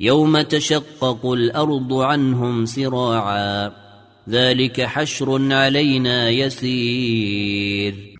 يوم تشقق الأرض عنهم سراعا. ذلك حشر علينا يسير.